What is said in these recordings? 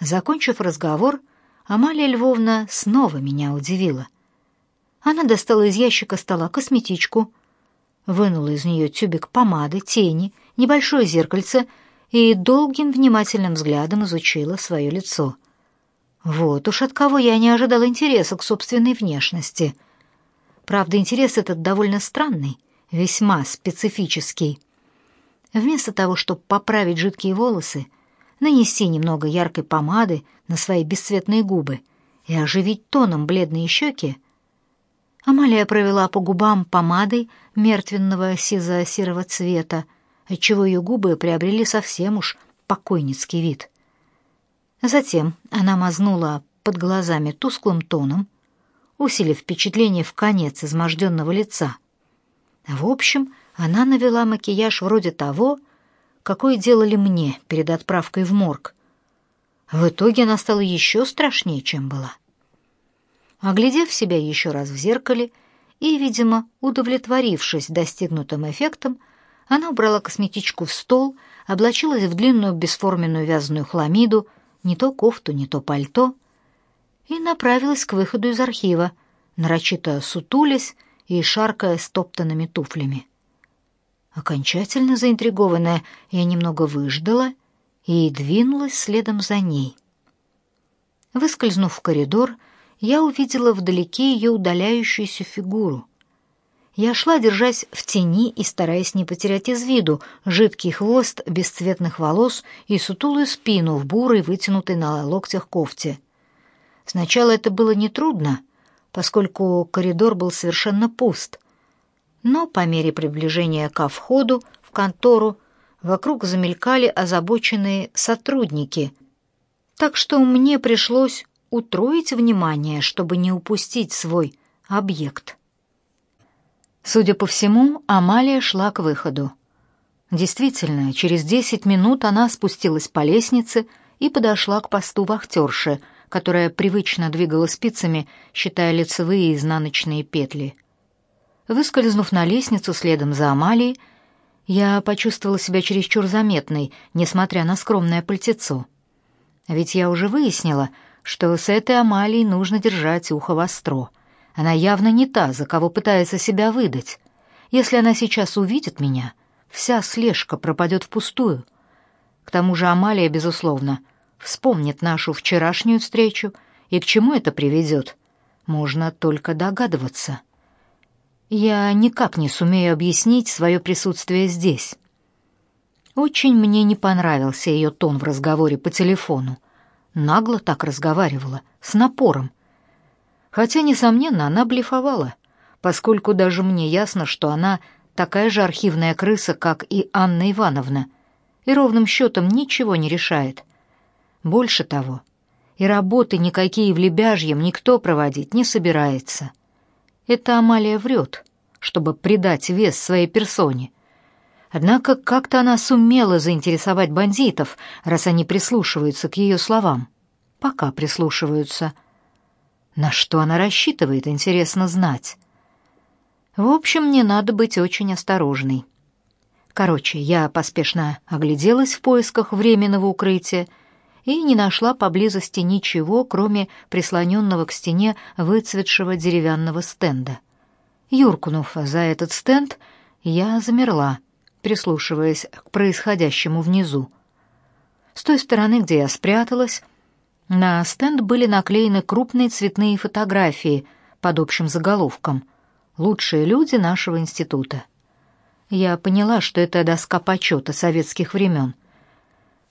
Закончив разговор, Амалия Львовна снова меня удивила. Она достала из ящика стола косметичку, вынула из нее тюбик помады, тени, небольшое зеркальце и долгим внимательным взглядом изучила свое лицо. Вот уж от кого я не ожидала интереса к собственной внешности. Правда, интерес этот довольно странный, весьма специфический. Вместо того, чтобы поправить жидкие волосы, нанести немного яркой помады на свои бесцветные губы и оживить тоном бледные щеки, Амалия провела по губам помадой мертвенного сизо-серого цвета, отчего ее губы приобрели совсем уж покойницкий вид. Затем она мазнула под глазами тусклым тоном, усилив впечатление в конец изможденного лица. В общем, она навела макияж вроде того, какой делали мне перед отправкой в морг. В итоге она стала еще страшнее, чем была. Оглядев себя еще раз в зеркале и, видимо, удовлетворившись достигнутым эффектом, она убрала косметичку в стол, облачилась в длинную бесформенную вязаную хламиду, не то кофту, не то пальто, и направилась к выходу из архива, нарочито сутулясь и шаркая стоптанными туфлями. Окончательно заинтригованная, я немного выждала и двинулась следом за ней. Выскользнув в коридор, я увидела вдалеке ее удаляющуюся фигуру. Я шла, держась в тени и стараясь не потерять из виду жидкий хвост бесцветных волос и сутулую спину в бурой, вытянутой на локтях кофте. Сначала это было нетрудно, поскольку коридор был совершенно пуст. Но по мере приближения ко входу в контору вокруг замелькали озабоченные сотрудники, так что мне пришлось утроить внимание, чтобы не упустить свой объект. Судя по всему, Амалия шла к выходу. Действительно, через десять минут она спустилась по лестнице и подошла к посту вахтерши, которая привычно двигала спицами, считая лицевые и изнаночные петли. Выскользнув на лестницу следом за Амалией, я почувствовала себя чересчур заметной, несмотря на скромное пальтецо. Ведь я уже выяснила, что с этой Амалией нужно держать ухо востро. Она явно не та, за кого пытается себя выдать. Если она сейчас увидит меня, вся слежка пропадет впустую. К тому же Амалия, безусловно, вспомнит нашу вчерашнюю встречу, и к чему это приведет, можно только догадываться. Я никак не сумею объяснить свое присутствие здесь. Очень мне не понравился ее тон в разговоре по телефону нагло так разговаривала, с напором. Хотя, несомненно, она блефовала, поскольку даже мне ясно, что она такая же архивная крыса, как и Анна Ивановна, и ровным счетом ничего не решает. Больше того, и работы никакие в Лебяжьем никто проводить не собирается. Это Амалия врет, чтобы придать вес своей персоне — Однако как-то она сумела заинтересовать бандитов, раз они прислушиваются к ее словам. Пока прислушиваются. На что она рассчитывает, интересно знать. В общем, мне надо быть очень осторожной. Короче, я поспешно огляделась в поисках временного укрытия и не нашла поблизости ничего, кроме прислоненного к стене выцветшего деревянного стенда. Юркнув за этот стенд, я замерла — прислушиваясь к происходящему внизу. С той стороны, где я спряталась, на стенд были наклеены крупные цветные фотографии под общим заголовком «Лучшие люди нашего института». Я поняла, что это доска почета советских времен.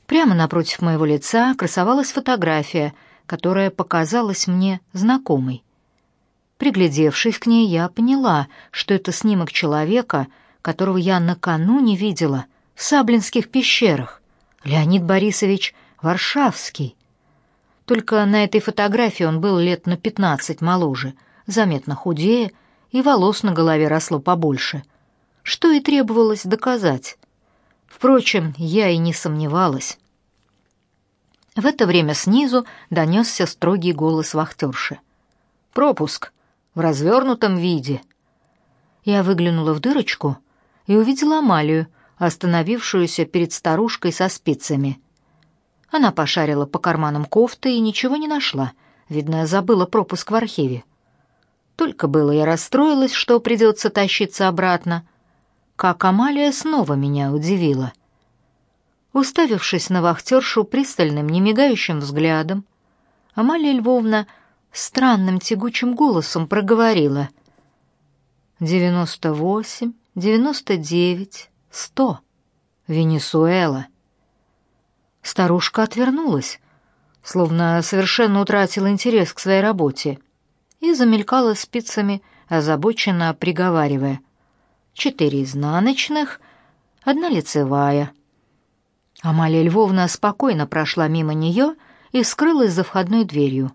Прямо напротив моего лица красовалась фотография, которая показалась мне знакомой. Приглядевшись к ней, я поняла, что это снимок человека — которого я накануне видела в Саблинских пещерах, Леонид Борисович Варшавский. Только на этой фотографии он был лет на пятнадцать моложе, заметно худее, и волос на голове росло побольше, что и требовалось доказать. Впрочем, я и не сомневалась. В это время снизу донесся строгий голос вахтерши. «Пропуск. В развернутом виде». Я выглянула в дырочку — и увидела Амалию, остановившуюся перед старушкой со спицами. Она пошарила по карманам кофты и ничего не нашла. Видно, забыла пропуск в архиве. Только было я расстроилась, что придется тащиться обратно, как Амалия снова меня удивила. Уставившись на вахтершу пристальным, немигающим взглядом, Амалия Львовна странным тягучим голосом проговорила. «Девяносто восемь, девяносто девять, сто. Венесуэла». Старушка отвернулась, словно совершенно утратила интерес к своей работе, и замелькала спицами, озабоченно приговаривая. «Четыре изнаночных, одна лицевая». Амалия Львовна спокойно прошла мимо нее и скрылась за входной дверью.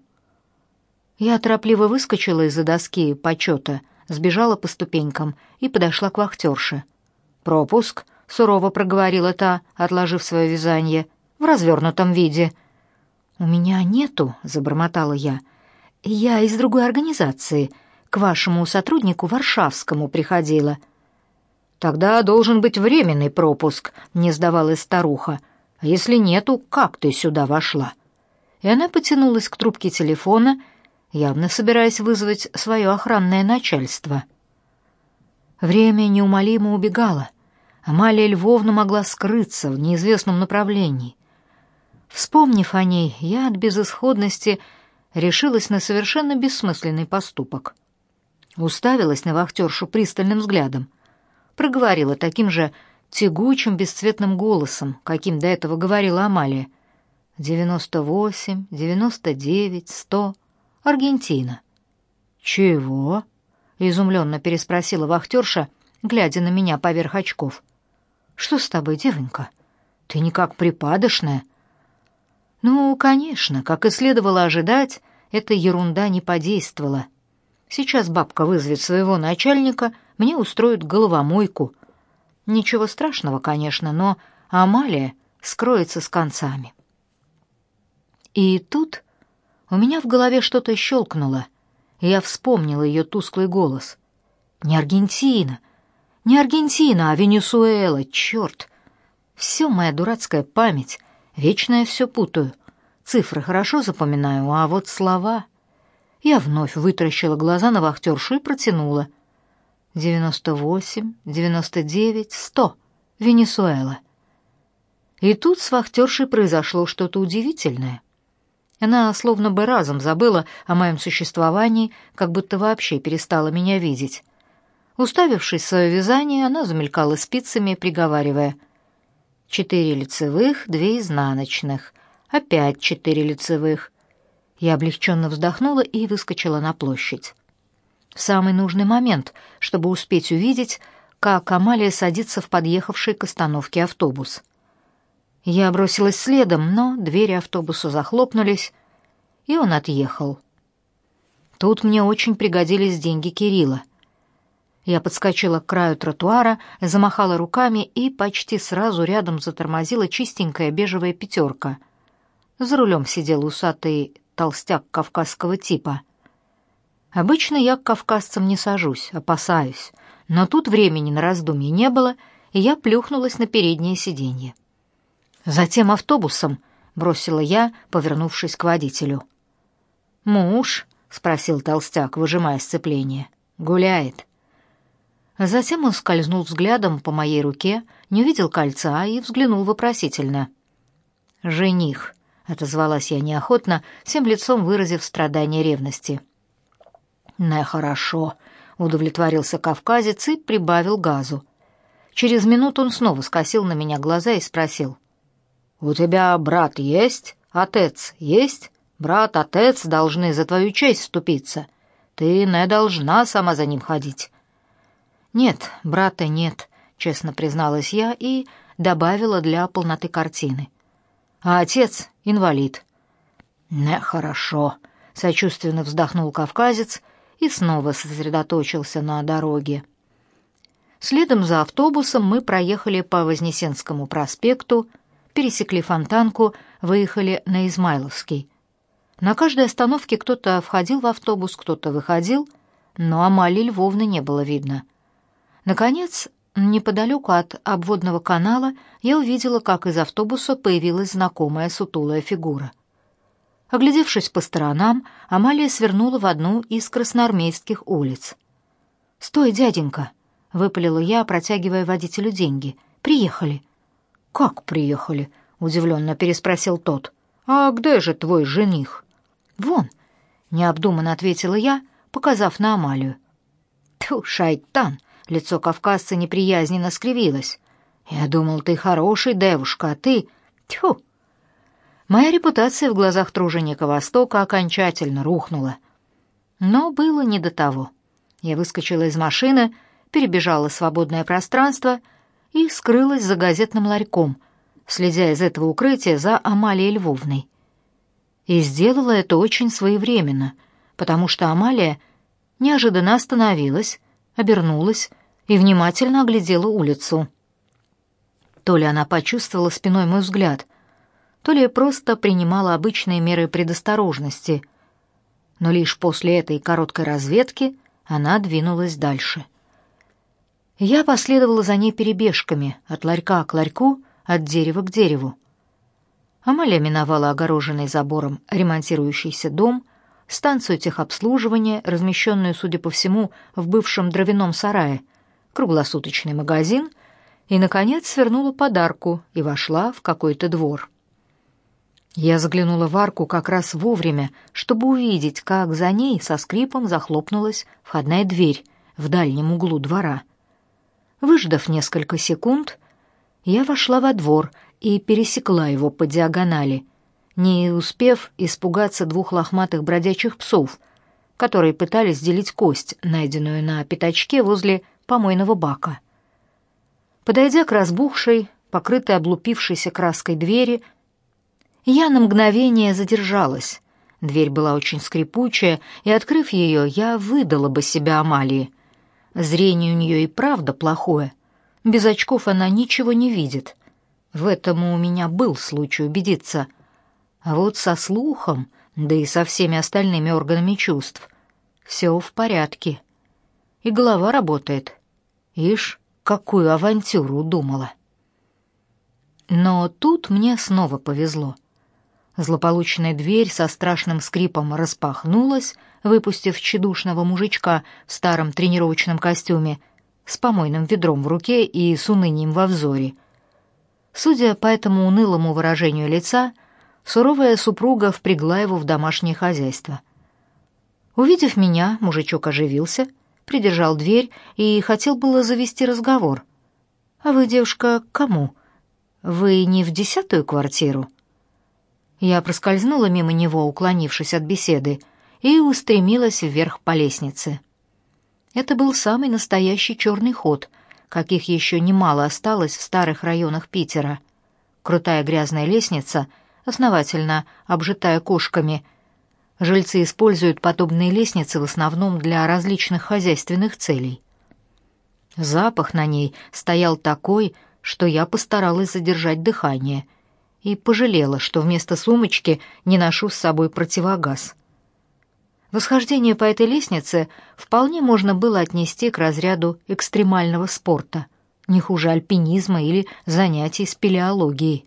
Я торопливо выскочила из-за доски почета, сбежала по ступенькам и подошла к вахтерше. «Пропуск», — сурово проговорила та, отложив свое вязание, — «в развернутом виде». «У меня нету», — забормотала я. «Я из другой организации. К вашему сотруднику Варшавскому приходила». «Тогда должен быть временный пропуск», — не сдавалась старуха. «А если нету, как ты сюда вошла?» И она потянулась к трубке телефона, явно собираясь вызвать свое охранное начальство. Время неумолимо убегало. Амалия Львовна могла скрыться в неизвестном направлении. Вспомнив о ней, я от безысходности решилась на совершенно бессмысленный поступок. Уставилась на вахтершу пристальным взглядом — проговорила таким же тягучим бесцветным голосом, каким до этого говорила Амалия. «Девяносто восемь, девяносто девять, сто. Аргентина». «Чего?» — изумленно переспросила вахтерша, глядя на меня поверх очков. «Что с тобой, девонька? Ты никак припадочная». «Ну, конечно, как и следовало ожидать, эта ерунда не подействовала. Сейчас бабка вызовет своего начальника — мне устроят головомойку. Ничего страшного, конечно, но Амалия скроется с концами. И тут у меня в голове что-то щелкнуло, и я вспомнила ее тусклый голос. «Не Аргентина! Не Аргентина, а Венесуэла! Черт! Все моя дурацкая память, вечно я все путаю. Цифры хорошо запоминаю, а вот слова...» Я вновь вытаращила глаза на вахтершу и протянула — девяносто восемь, девяносто девять, сто. Венесуэла. И тут с вахтершей произошло что-то удивительное. Она словно бы разом забыла о моем существовании, как будто вообще перестала меня видеть. Уставившись в свое вязание, она замелькала спицами, приговаривая. «Четыре лицевых, две изнаночных. Опять четыре лицевых». Я облегченно вздохнула и выскочила на площадь в самый нужный момент, чтобы успеть увидеть, как Амалия садится в подъехавший к остановке автобус. Я бросилась следом, но двери автобуса захлопнулись, и он отъехал. Тут мне очень пригодились деньги Кирилла. Я подскочила к краю тротуара, замахала руками и почти сразу рядом затормозила чистенькая бежевая пятерка. За рулем сидел усатый толстяк кавказского типа — Обычно я к кавказцам не сажусь, опасаюсь, но тут времени на раздумье не было, и я плюхнулась на переднее сиденье. Затем автобусом бросила я, повернувшись к водителю. «Муж?» — спросил толстяк, выжимая сцепление. «Гуляет». Затем он скользнул взглядом по моей руке, не увидел кольца и взглянул вопросительно. «Жених», — отозвалась я неохотно, всем лицом выразив страдание ревности. «Не хорошо», — удовлетворился кавказец и прибавил газу. Через минуту он снова скосил на меня глаза и спросил. «У тебя брат есть? Отец есть? Брат, отец должны за твою честь вступиться. Ты не должна сама за ним ходить». «Нет, брата нет», — честно призналась я и добавила для полноты картины. «А отец — инвалид». «Нехорошо», — сочувственно вздохнул кавказец — и снова сосредоточился на дороге. Следом за автобусом мы проехали по Вознесенскому проспекту, пересекли Фонтанку, выехали на Измайловский. На каждой остановке кто-то входил в автобус, кто-то выходил, но Амалии Львовны не было видно. Наконец, Неподалеку от обводного канала я увидела, как из автобуса появилась знакомая сутулая фигура. Оглядевшись по сторонам, Амалия свернула в одну из красноармейских улиц. «Стой, дяденька!» — выпалила я, протягивая водителю деньги. «Приехали». «Как приехали?» — удивленно переспросил тот. «А где же твой жених?» «Вон», — необдуманно ответила я, показав на Амалию. «Тьфу, шайтан!» — лицо кавказца неприязненно скривилось. «Я думал, ты хороший девушка, а ты...» «Тьфу!» Моя репутация в глазах труженика Востока окончательно рухнула. Но было не до того. Я выскочила из машины, перебежала свободное пространство и скрылась за газетным ларьком, следя из этого укрытия за Амалией Львовной. И сделала это очень своевременно, потому что Амалия неожиданно остановилась, обернулась и внимательно оглядела улицу. То ли она почувствовала спиной мой взгляд, то ли просто принимала обычные меры предосторожности, но лишь после этой короткой разведки она двинулась дальше. Я последовала за ней перебежками, от ларька к ларьку, от дерева к дереву. Амалия миновала огороженный забором ремонтирующийся дом, станцию техобслуживания, размещенную, судя по всему, в бывшем дровяном сарае, круглосуточный магазин и, наконец, свернула подарку и вошла в какой-то двор. Я заглянула в арку как раз вовремя, чтобы увидеть, как за ней со скрипом захлопнулась входная дверь в дальнем углу двора. Выждав несколько секунд, я вошла во двор и пересекла его по диагонали, не успев испугаться двух лохматых бродячих псов, которые пытались делить кость, найденную на пятачке возле помойного бака. Подойдя к разбухшей, покрытой облупившейся краской двери, я на мгновение задержалась. Дверь была очень скрипучая, и, открыв ее, я выдала бы себя Амалии. Зрение у нее и правда плохое. Без очков она ничего не видит. В этом у меня был случай убедиться. А вот со слухом, да и со всеми остальными органами чувств, все в порядке. И голова работает. Ишь, какую авантюру удумала. Но тут мне снова повезло. Злополучная дверь со страшным скрипом распахнулась, выпустив тщедушного мужичка в старом тренировочном костюме с помойным ведром в руке и с унынием во взоре. Судя по этому унылому выражению лица, суровая супруга впрягла его в домашнее хозяйство. Увидев меня, мужичок оживился, придержал дверь и хотел было завести разговор. «А вы, девушка, к кому? Вы не в десятую квартиру?» Я проскользнула мимо него, уклонившись от беседы, и устремилась вверх по лестнице. Это был самый настоящий черный ход, каких еще немало осталось в старых районах Питера. Крутая грязная лестница, основательно обжитая кошками. Жильцы используют подобные лестницы в основном для различных хозяйственных целей. Запах на ней стоял такой, что я постаралась задержать дыхание — и пожалела, что вместо сумочки не ношу с собой противогаз. Восхождение по этой лестнице вполне можно было отнести к разряду экстремального спорта, не хуже альпинизма или занятий спелеологией.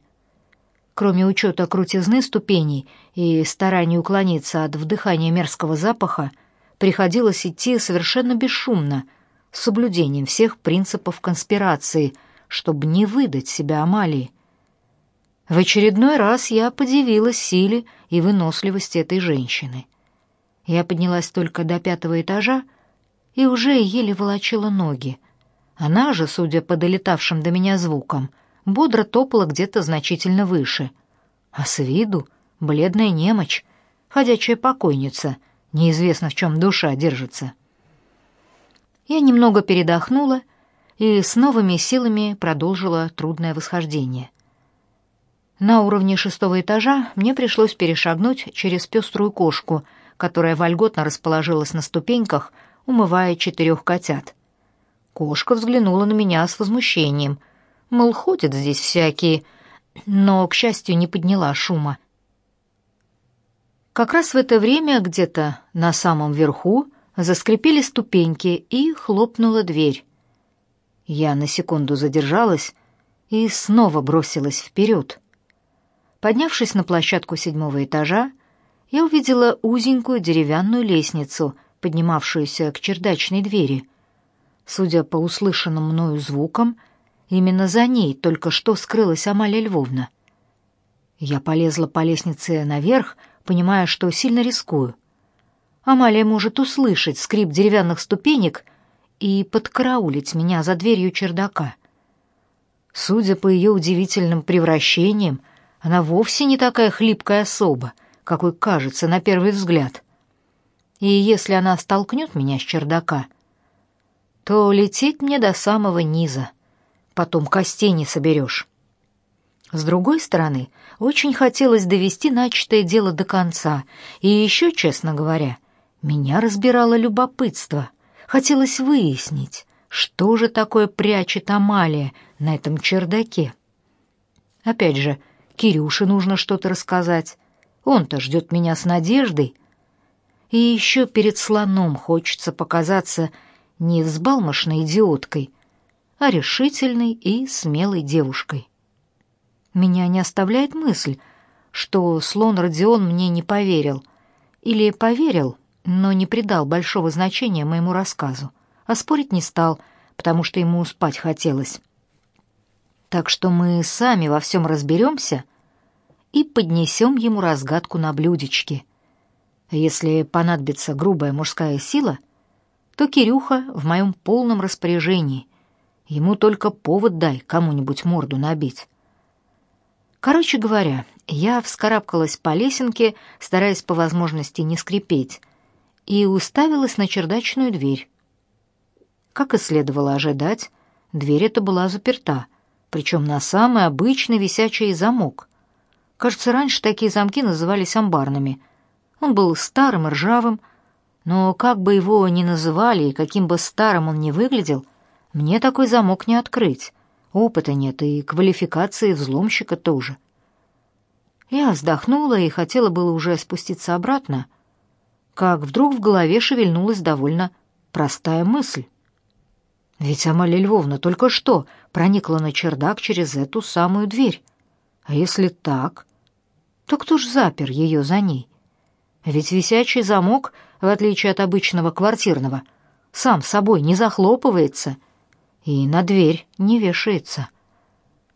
Кроме учета крутизны ступеней и старания уклониться от вдыхания мерзкого запаха, приходилось идти совершенно бесшумно, с соблюдением всех принципов конспирации, чтобы не выдать себя Амалии. В очередной раз я подивилась силе и выносливости этой женщины. Я поднялась только до пятого этажа и уже еле волочила ноги. Она же, судя по долетавшим до меня звукам, бодро топала где-то значительно выше. А с виду бледная немочь, ходячая покойница, неизвестно в чем душа держится. Я немного передохнула и с новыми силами продолжила трудное восхождение. На уровне шестого этажа мне пришлось перешагнуть через пеструю кошку, которая вольготно расположилась на ступеньках, умывая четырех котят. Кошка взглянула на меня с возмущением. Мол, ходят здесь всякие, но, к счастью, не подняла шума. Как раз в это время где-то на самом верху заскрипели ступеньки и хлопнула дверь. Я на секунду задержалась и снова бросилась вперед. Поднявшись на площадку седьмого этажа, я увидела узенькую деревянную лестницу, поднимавшуюся к чердачной двери. Судя по услышанным мною звукам, именно за ней только что скрылась Амалия Львовна. Я полезла по лестнице наверх, понимая, что сильно рискую. Амалия может услышать скрип деревянных ступенек и подкараулить меня за дверью чердака. Судя по ее удивительным превращениям, она вовсе не такая хлипкая особа, какой кажется на первый взгляд. И если она столкнет меня с чердака, то лететь мне до самого низа. Потом костей не соберешь. С другой стороны, очень хотелось довести начатое дело до конца, и еще, честно говоря, меня разбирало любопытство. Хотелось выяснить, что же такое прячет Амалия на этом чердаке. Опять же, Кирюше нужно что-то рассказать. Он-то ждет меня с надеждой. И еще перед слоном хочется показаться не взбалмошной идиоткой, а решительной и смелой девушкой. Меня не оставляет мысль, что слон Родион мне не поверил. Или поверил, но не придал большого значения моему рассказу, а спорить не стал, потому что ему спать хотелось. Так что мы сами во всем разберемся и поднесем ему разгадку на блюдечке. Если понадобится грубая мужская сила, то Кирюха в моем полном распоряжении. Ему только повод дай кому-нибудь морду набить. Короче говоря, я вскарабкалась по лесенке, стараясь по возможности не скрипеть, и уставилась на чердачную дверь. Как и следовало ожидать, дверь эта была заперта, причем на самый обычный висячий замок. Кажется, раньше такие замки назывались амбарными. Он был старым и ржавым, но как бы его ни называли и каким бы старым он ни выглядел, мне такой замок не открыть. Опыта нет и квалификации взломщика тоже. Я вздохнула и хотела было уже спуститься обратно, как вдруг в голове шевельнулась довольно простая мысль. Ведь Амалия Львовна только что проникла на чердак через эту самую дверь. А если так, то кто ж запер ее за ней? Ведь висячий замок, в отличие от обычного квартирного, сам собой не захлопывается и на дверь не вешается.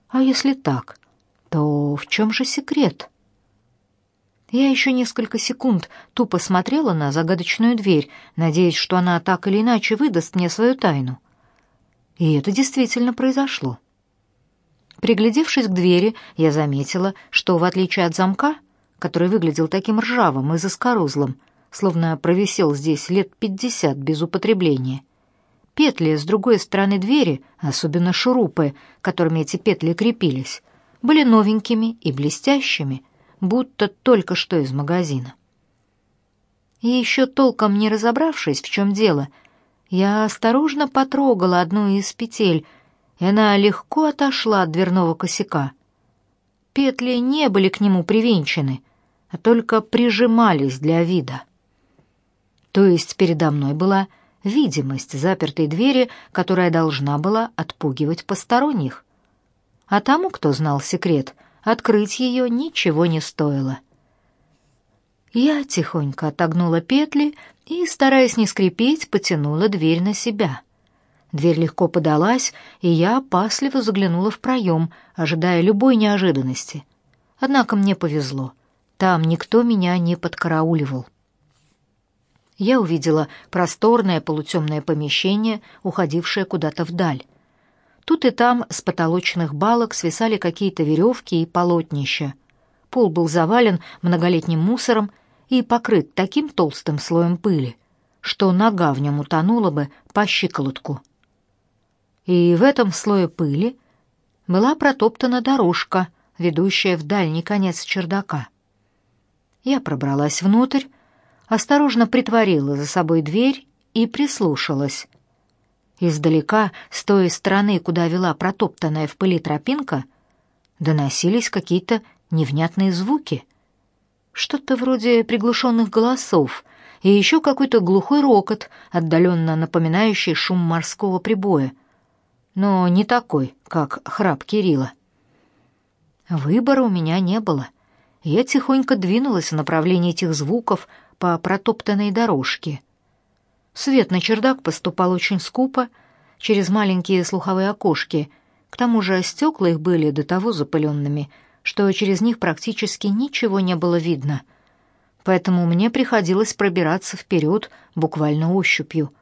А если так, то в чем же секрет? Я еще несколько секунд тупо смотрела на загадочную дверь, надеясь, что она так или иначе выдаст мне свою тайну. И это действительно произошло. Приглядевшись к двери, я заметила, что, в отличие от замка, который выглядел таким ржавым и заскорузлым, словно провисел здесь лет пятьдесят без употребления, Петли с другой стороны двери, особенно шурупы, которыми эти петли крепились, были новенькими и блестящими, будто только что из магазина. И еще толком не разобравшись, в чем дело, я осторожно потрогала одну из петель, и она легко отошла от дверного косяка. Петли не были к нему привинчены, а только прижимались для вида. То есть передо мной была видимость запертой двери, которая должна была отпугивать посторонних. А тому, кто знал секрет, открыть ее ничего не стоило. Я тихонько отогнула петли и, стараясь не скрипеть, потянула дверь на себя. Дверь легко подалась, и я опасливо заглянула в проем, ожидая любой неожиданности. Однако мне повезло. Там никто меня не подкарауливал я увидела просторное полутемное помещение, уходившее куда-то вдаль. Тут и там с потолочных балок свисали какие-то веревки и полотнища. Пол был завален многолетним мусором и покрыт таким толстым слоем пыли, что нога в нем утонула бы по щиколотку. И в этом слое пыли была протоптана дорожка, ведущая в дальний конец чердака. Я пробралась внутрь, осторожно притворила за собой дверь и прислушалась. Издалека, с той стороны, куда вела протоптанная в пыли тропинка, доносились какие-то невнятные звуки. Что-то вроде приглушенных голосов и еще какой-то глухой рокот, отдаленно напоминающий шум морского прибоя. но не такой, как храп Кирилла. Выбора у меня не было. Я тихонько двинулась в направлении этих звуков по протоптанной дорожке. Свет на чердак поступал очень скупо, через маленькие слуховые окошки. К тому же стекла их были до того запыленными, что через них практически ничего не было видно. Поэтому мне приходилось пробираться вперед буквально ощупью.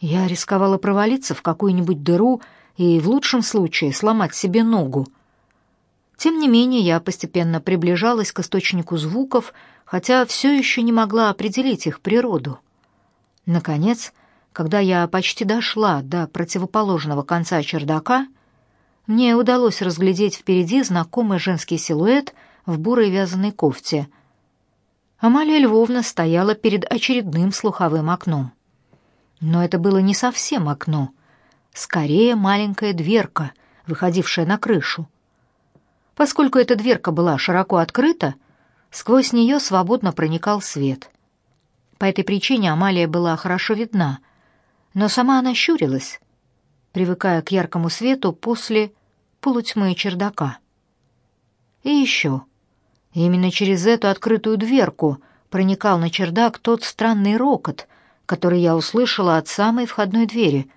Я рисковала провалиться в какую-нибудь дыру и в лучшем случае сломать себе ногу. Тем не менее, я постепенно приближалась к источнику звуков, хотя все еще не могла определить их природу. Наконец, когда я почти дошла до противоположного конца чердака, мне удалось разглядеть впереди знакомый женский силуэт в бурой вязаной кофте. Амалия Львовна стояла перед очередным слуховым окном. Но это было не совсем окно, скорее маленькая дверка, выходившая на крышу. Поскольку эта дверка была широко открыта, сквозь нее свободно проникал свет. По этой причине Амалия была хорошо видна — но сама она щурилась, привыкая к яркому свету после полутьмы чердака. И еще. Именно через эту открытую дверку проникал на чердак тот странный рокот, который я услышала от самой входной двери.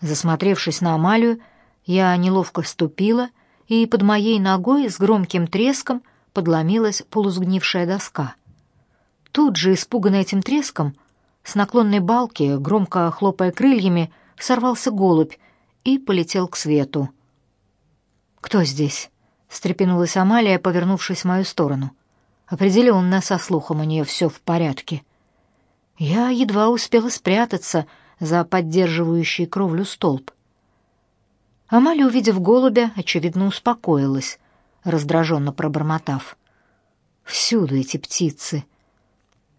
Засмотревшись на Амалию, я неловко ступила, и под моей ногой с громким треском подломилась полусгнившая доска. Тут же, испуганная этим треском, с наклонной балки, громко хлопая крыльями, сорвался голубь и полетел к свету. «Кто здесь?» — встрепенулась Амалия, повернувшись в мою сторону. Определенно, со слухом у нее все в порядке. Я едва успела спрятаться за поддерживающий кровлю столб. Амалия, увидев голубя, очевидно, успокоилась, раздраженно пробормотав. «Всюду эти птицы!»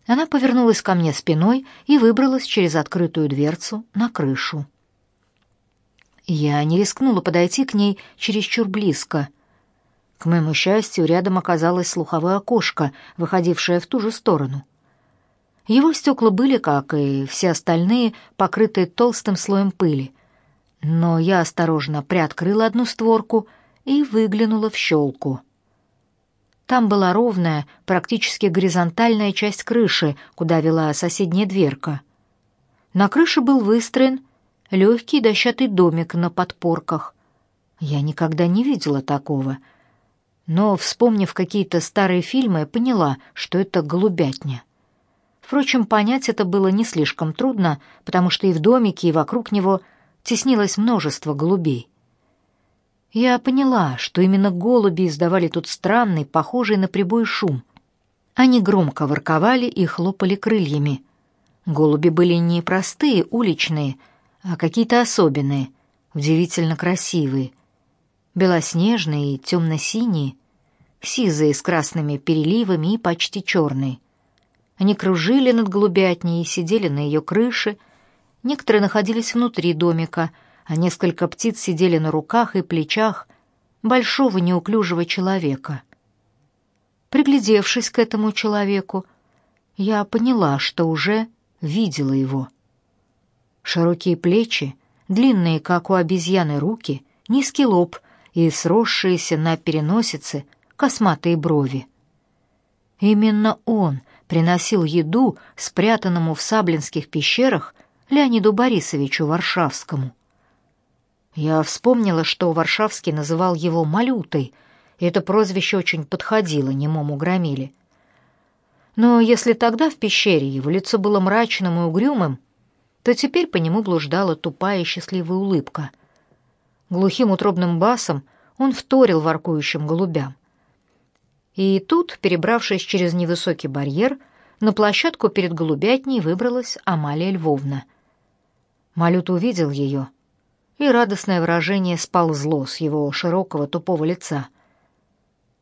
Она повернулась ко мне спиной и выбралась через открытую дверцу на крышу. Я не рискнула подойти к ней чересчур близко. К моему счастью, рядом оказалось слуховое окошко, выходившее в ту же сторону. Его стекла были, как и все остальные, покрыты толстым слоем пыли. Но я осторожно приоткрыла одну створку и выглянула в щелку. Там была ровная, практически горизонтальная часть крыши, куда вела соседняя дверка. На крыше был выстроен легкий дощатый домик на подпорках. Я никогда не видела такого, но, вспомнив какие-то старые фильмы, поняла, что это голубятня. Впрочем, понять это было не слишком трудно, потому что и в домике, и вокруг него теснилось множество голубей. Я поняла, что именно голуби издавали тут странный, похожий на прибой шум. Они громко ворковали и хлопали крыльями. Голуби были не простые, уличные, а какие-то особенные, удивительно красивые. Белоснежные и темно-синие, сизые с красными переливами и почти черные. Они кружили над голубятней и сидели на ее крыше. Некоторые находились внутри домика — а несколько птиц сидели на руках и плечах большого неуклюжего человека. Приглядевшись к этому человеку, я поняла, что уже видела его. Широкие плечи, длинные, как у обезьяны, руки, низкий лоб и сросшиеся на переносице косматые брови. Именно он приносил еду спрятанному в Саблинских пещерах Леониду Борисовичу Варшавскому — я вспомнила, что Варшавский называл его «малютой», и это прозвище очень подходило немому громиле. Но если тогда в пещере его лицо было мрачным и угрюмым, то теперь по нему блуждала тупая и счастливая улыбка. Глухим утробным басом он вторил воркующим голубям. И тут, перебравшись через невысокий барьер, на площадку перед голубятней выбралась Амалия Львовна. Малют увидел ее — и радостное выражение сползло с его широкого тупого лица.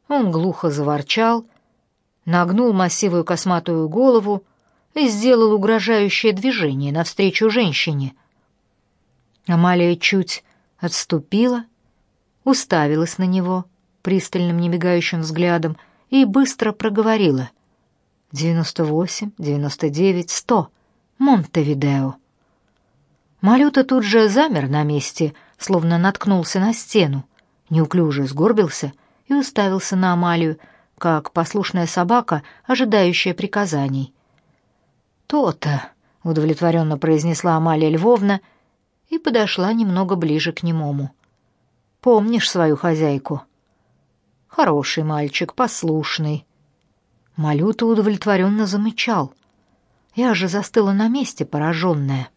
Он глухо заворчал, нагнул массивую косматую голову и сделал угрожающее движение навстречу женщине. Амалия чуть отступила, уставилась на него пристальным немигающим взглядом и быстро проговорила. «Девяносто восемь, девяносто девять, сто. Монтевидео». Малюта тут же замер на месте, словно наткнулся на стену, неуклюже сгорбился и уставился на Амалию, как послушная собака, ожидающая приказаний. «То-то», — удовлетворенно произнесла Амалия Львовна и подошла немного ближе к немому. «Помнишь свою хозяйку?» «Хороший мальчик, послушный». Малюта удовлетворенно замычал. Я же застыла на месте, пораженная.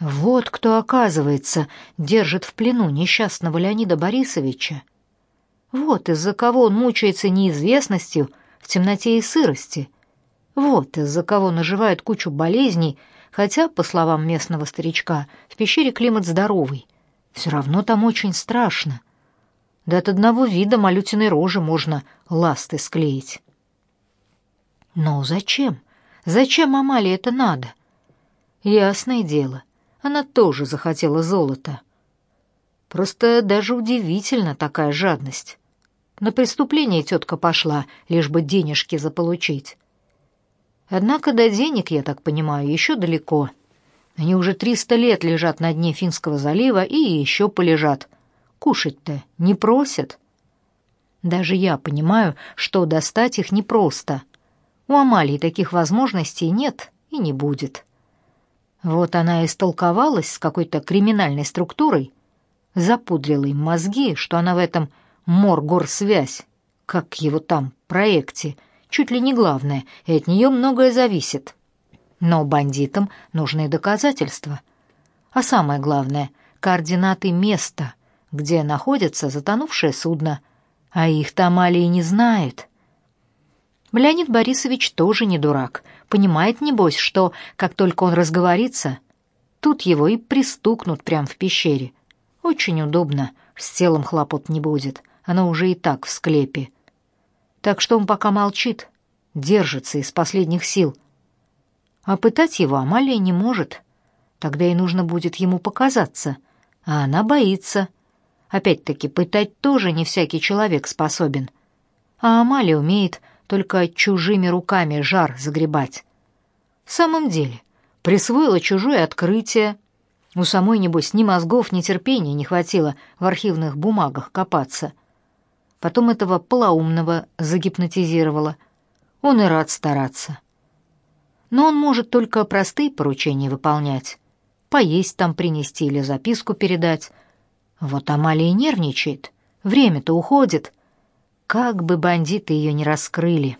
Вот кто, оказывается, держит в плену несчастного Леонида Борисовича. Вот из-за кого он мучается неизвестностью в темноте и сырости. Вот из-за кого наживает кучу болезней, хотя, по словам местного старичка, в пещере климат здоровый. Все равно там очень страшно. Да от одного вида малютиной рожи можно ласты склеить. Но зачем? Зачем Амале это надо? Ясное дело, она тоже захотела золота. Просто даже удивительно такая жадность. На преступление тетка пошла, лишь бы денежки заполучить. Однако до денег, я так понимаю, еще далеко. Они уже триста лет лежат на дне Финского залива и еще полежат. Кушать-то не просят. Даже я понимаю, что достать их непросто. У Амалии таких возможностей нет и не будет. Вот она и истолковалась с какой-то криминальной структурой, запудрила им мозги, что она в этом моргорсвязь, как его там, проекте, чуть ли не главное, и от нее многое зависит. Но бандитам нужны доказательства. А самое главное — координаты места, где находится затонувшее судно, а их там Алия не знает. Леонид Борисович тоже не дурак, понимает, небось, что, как только он разговорится, тут его и пристукнут прямо в пещере. Очень удобно, с телом хлопот не будет, оно уже и так в склепе. Так что он пока молчит, держится из последних сил. А пытать его Амалия не может. Тогда и нужно будет ему показаться, а она боится. Опять-таки, пытать тоже не всякий человек способен. А Амалия умеет только чужими руками жар загребать. В самом деле, присвоила чужое открытие. У самой, небось, ни мозгов, ни терпения не хватило в архивных бумагах копаться. Потом этого полоумного загипнотизировала. Он и рад стараться. Но он может только простые поручения выполнять. Поесть там принести или записку передать. Вот Амалия нервничает. Время-то уходит как бы бандиты ее не раскрыли.